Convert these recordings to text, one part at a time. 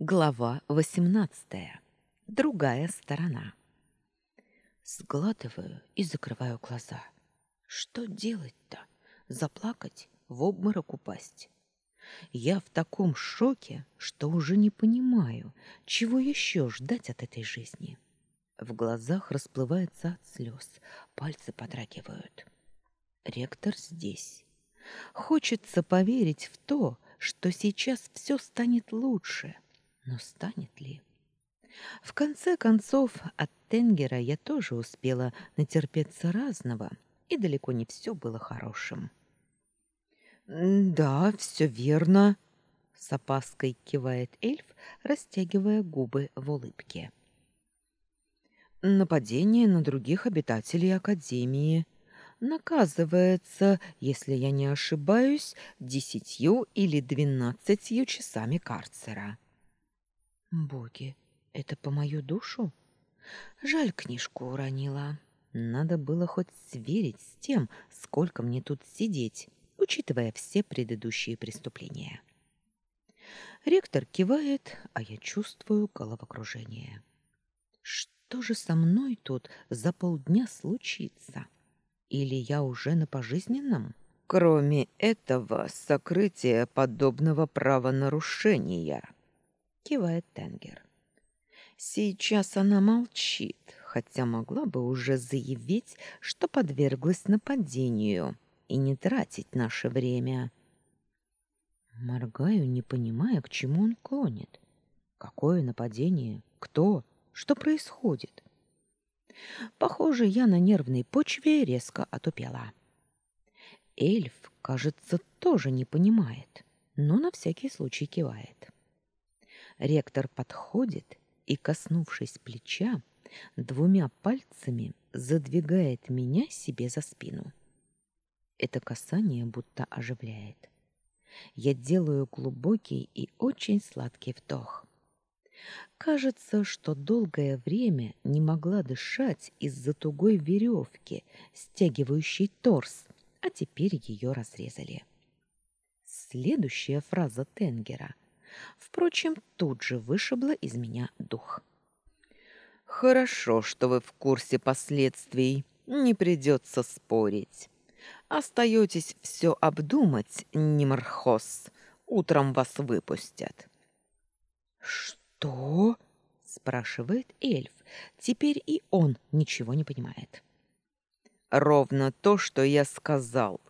Глава 18. Другая сторона. Сглатываю и закрываю глаза. Что делать-то? Заплакать, в обморок упасть? Я в таком шоке, что уже не понимаю, чего еще ждать от этой жизни. В глазах расплывается от слез, пальцы подрагивают. Ректор здесь. Хочется поверить в то, что сейчас все станет лучше — но станет ли? В конце концов, от Тенгера я тоже успела натерпеться разного, и далеко не все было хорошим. «Да, все верно», — с опаской кивает эльф, растягивая губы в улыбке. «Нападение на других обитателей Академии наказывается, если я не ошибаюсь, десятью или двенадцатью часами карцера». Боги, это по мою душу? Жаль, книжку уронила. Надо было хоть сверить с тем, сколько мне тут сидеть, учитывая все предыдущие преступления. Ректор кивает, а я чувствую головокружение. Что же со мной тут за полдня случится? Или я уже на пожизненном? Кроме этого, сокрытие подобного правонарушения кивает Тенгер. Сейчас она молчит, хотя могла бы уже заявить, что подверглась нападению и не тратить наше время. Моргаю, не понимая, к чему он клонит. Какое нападение? Кто? Что происходит? Похоже, я на нервной почве резко отупела. Эльф, кажется, тоже не понимает, но на всякий случай кивает. Ректор подходит и, коснувшись плеча, двумя пальцами задвигает меня себе за спину. Это касание будто оживляет. Я делаю глубокий и очень сладкий вдох. Кажется, что долгое время не могла дышать из-за тугой веревки, стягивающей торс, а теперь ее разрезали. Следующая фраза Тенгера — Впрочем, тут же вышибла из меня дух. «Хорошо, что вы в курсе последствий. Не придется спорить. Остаетесь все обдумать, Нимархос. Утром вас выпустят». «Что?» — спрашивает эльф. Теперь и он ничего не понимает. «Ровно то, что я сказал».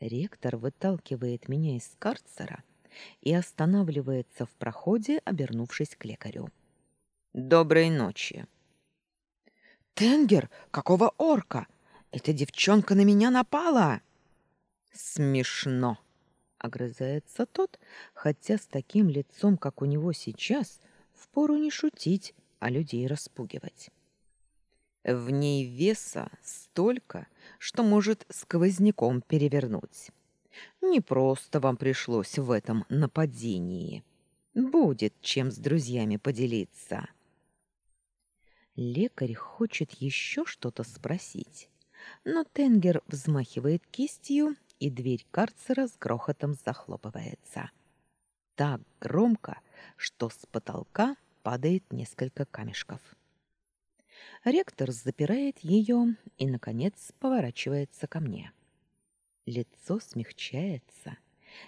Ректор выталкивает меня из карцера — и останавливается в проходе, обернувшись к лекарю. «Доброй ночи!» «Тенгер, какого орка? Эта девчонка на меня напала!» «Смешно!» — огрызается тот, хотя с таким лицом, как у него сейчас, впору не шутить, а людей распугивать. В ней веса столько, что может сквозняком перевернуть. Не просто вам пришлось в этом нападении. Будет чем с друзьями поделиться. Лекарь хочет еще что-то спросить, но Тенгер взмахивает кистью, и дверь карцера с грохотом захлопывается. Так громко, что с потолка падает несколько камешков. Ректор запирает ее и, наконец, поворачивается ко мне. — Лицо смягчается,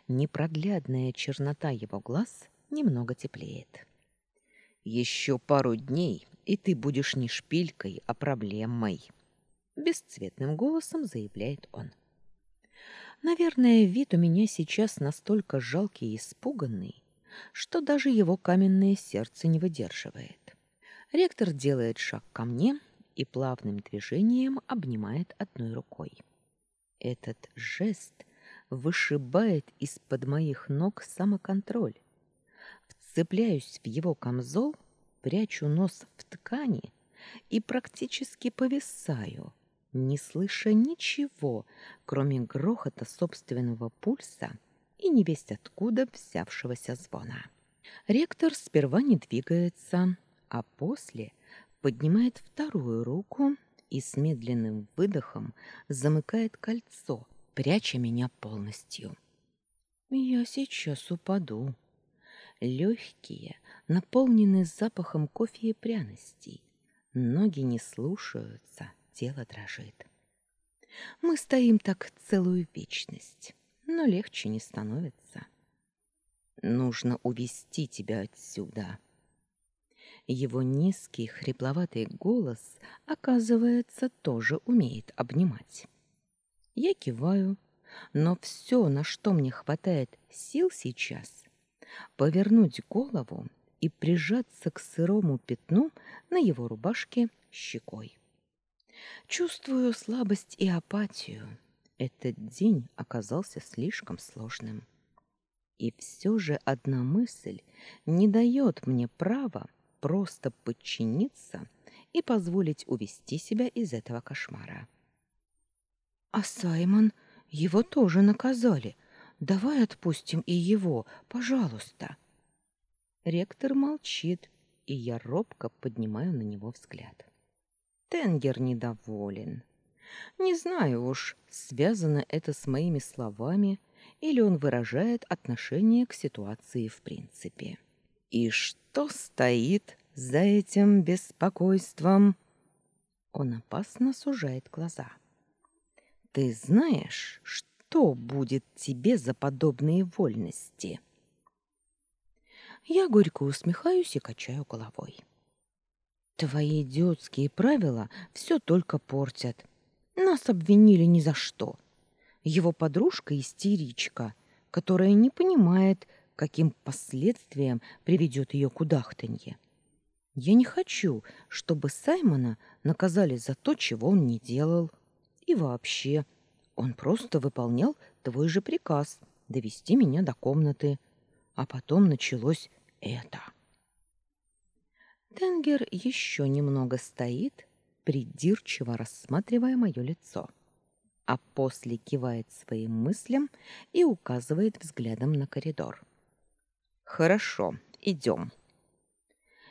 непроглядная чернота его глаз немного теплеет. Еще пару дней, и ты будешь не шпилькой, а проблемой, бесцветным голосом заявляет он. Наверное, вид у меня сейчас настолько жалкий и испуганный, что даже его каменное сердце не выдерживает. Ректор делает шаг ко мне и плавным движением обнимает одной рукой. Этот жест вышибает из-под моих ног самоконтроль. Вцепляюсь в его камзол, прячу нос в ткани и практически повисаю, не слыша ничего, кроме грохота собственного пульса и невесть откуда взявшегося звона. Ректор сперва не двигается, а после поднимает вторую руку и с медленным выдохом замыкает кольцо, пряча меня полностью. Я сейчас упаду. Легкие, наполнены запахом кофе и пряностей. Ноги не слушаются, тело дрожит. Мы стоим так целую вечность, но легче не становится. Нужно увести тебя отсюда. Его низкий, хрипловатый голос, оказывается, тоже умеет обнимать. Я киваю, но все, на что мне хватает сил сейчас, повернуть голову и прижаться к сырому пятну на его рубашке щекой. Чувствую слабость и апатию. Этот день оказался слишком сложным. И все же одна мысль не дает мне права просто подчиниться и позволить увести себя из этого кошмара. А Саймон, его тоже наказали. Давай отпустим и его, пожалуйста. Ректор молчит, и я робко поднимаю на него взгляд. Тенгер недоволен. Не знаю уж, связано это с моими словами или он выражает отношение к ситуации в принципе. И что стоит за этим беспокойством? Он опасно сужает глаза. Ты знаешь, что будет тебе за подобные вольности? Я горько усмехаюсь и качаю головой. Твои идиотские правила все только портят. Нас обвинили ни за что. Его подружка истеричка, которая не понимает, каким последствиям приведет ее кудахтанье. Я не хочу, чтобы Саймона наказали за то, чего он не делал. И вообще, он просто выполнял твой же приказ довести меня до комнаты. А потом началось это. Тенгер еще немного стоит, придирчиво рассматривая мое лицо, а после кивает своим мыслям и указывает взглядом на коридор. «Хорошо, идем».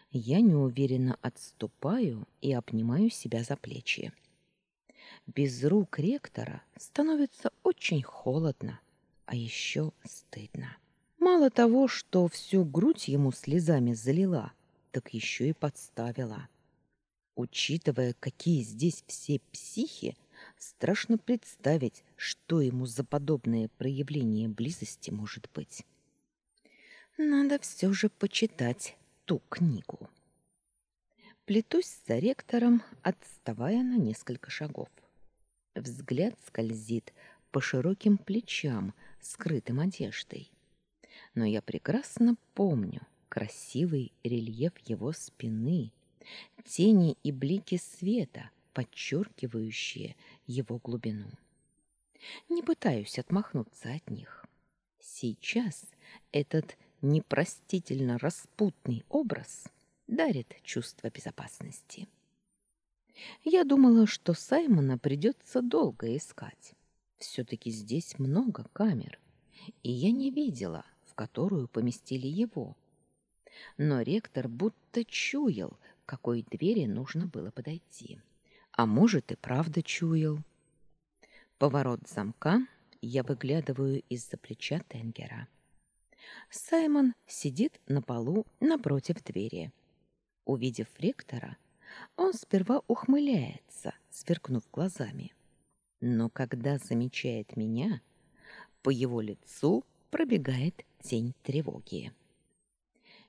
Я неуверенно отступаю и обнимаю себя за плечи. Без рук ректора становится очень холодно, а еще стыдно. Мало того, что всю грудь ему слезами залила, так еще и подставила. Учитывая, какие здесь все психи, страшно представить, что ему за подобное проявление близости может быть. Надо все же почитать ту книгу. Плетусь за ректором, отставая на несколько шагов. Взгляд скользит по широким плечам, скрытым одеждой. Но я прекрасно помню, красивый рельеф его спины, тени и блики света, подчеркивающие его глубину. Не пытаюсь отмахнуться от них. Сейчас этот непростительно распутный образ дарит чувство безопасности. Я думала, что Саймона придется долго искать. Все-таки здесь много камер, и я не видела, в которую поместили его но ректор будто чуял, к какой двери нужно было подойти. А может, и правда чуял. Поворот замка, я выглядываю из-за плеча Тенгера. Саймон сидит на полу напротив двери. Увидев ректора, он сперва ухмыляется, сверкнув глазами. Но когда замечает меня, по его лицу пробегает тень тревоги.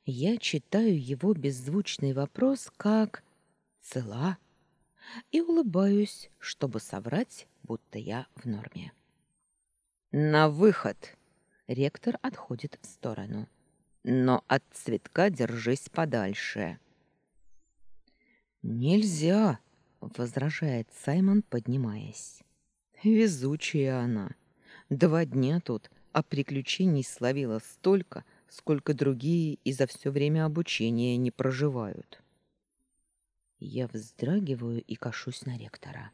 Я читаю его беззвучный вопрос как «цела» и улыбаюсь, чтобы соврать, будто я в норме. «На выход!» Ректор отходит в сторону. «Но от цветка держись подальше». «Нельзя!» — возражает Саймон, поднимаясь. «Везучая она. Два дня тут, а приключений словила столько — сколько другие и за все время обучения не проживают. Я вздрагиваю и кашусь на ректора.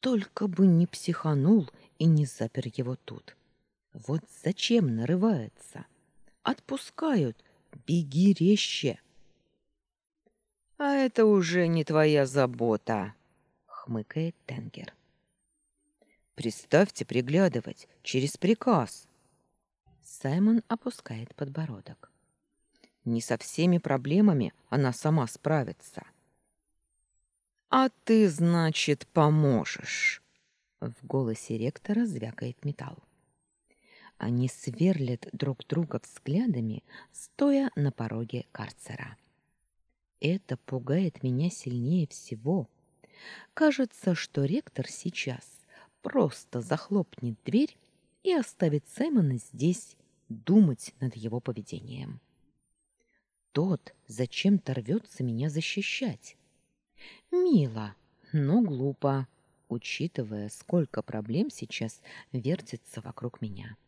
Только бы не психанул и не запер его тут. Вот зачем нарывается? Отпускают. Беги резче. А это уже не твоя забота, хмыкает Тенгер. Представьте приглядывать через приказ. Саймон опускает подбородок. Не со всеми проблемами она сама справится. А ты, значит, поможешь. В голосе ректора звякает металл. Они сверлят друг друга взглядами, стоя на пороге карцера. Это пугает меня сильнее всего. Кажется, что ректор сейчас просто захлопнет дверь и оставит Саймона здесь думать над его поведением. Тот зачем-то рвется меня защищать. Мило, но глупо, учитывая, сколько проблем сейчас вертится вокруг меня.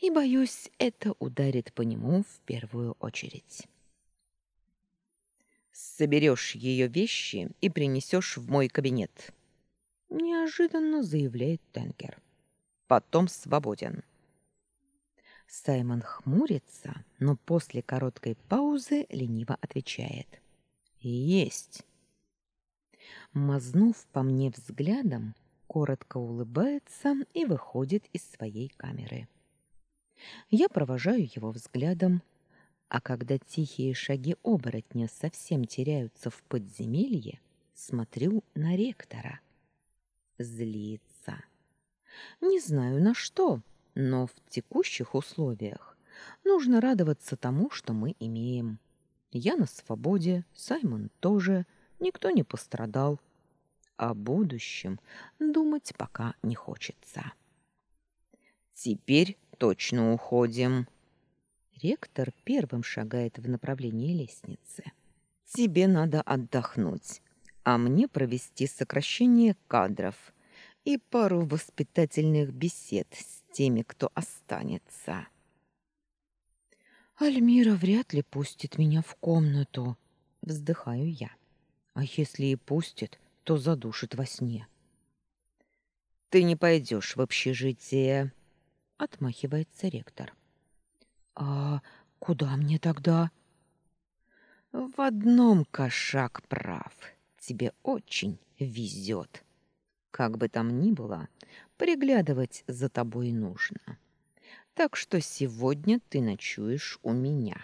И, боюсь, это ударит по нему в первую очередь. «Соберешь ее вещи и принесешь в мой кабинет», — неожиданно заявляет Тенкер. «Потом свободен». Саймон хмурится, но после короткой паузы лениво отвечает. «Есть». Мазнув по мне взглядом, коротко улыбается и выходит из своей камеры. Я провожаю его взглядом, а когда тихие шаги оборотня совсем теряются в подземелье, смотрю на ректора. Злится. Не знаю на что, но в текущих условиях нужно радоваться тому, что мы имеем. Я на свободе, Саймон тоже, никто не пострадал. О будущем думать пока не хочется. Теперь точно уходим. Ректор первым шагает в направлении лестницы. Тебе надо отдохнуть, а мне провести сокращение кадров и пару воспитательных бесед с теми, кто останется. Альмира вряд ли пустит меня в комнату, вздыхаю я. А если и пустит, то задушит во сне. Ты не пойдешь в общежитие, отмахивается ректор. А куда мне тогда? В одном кошак прав. Тебе очень везет. Как бы там ни было, приглядывать за тобой нужно. Так что сегодня ты ночуешь у меня.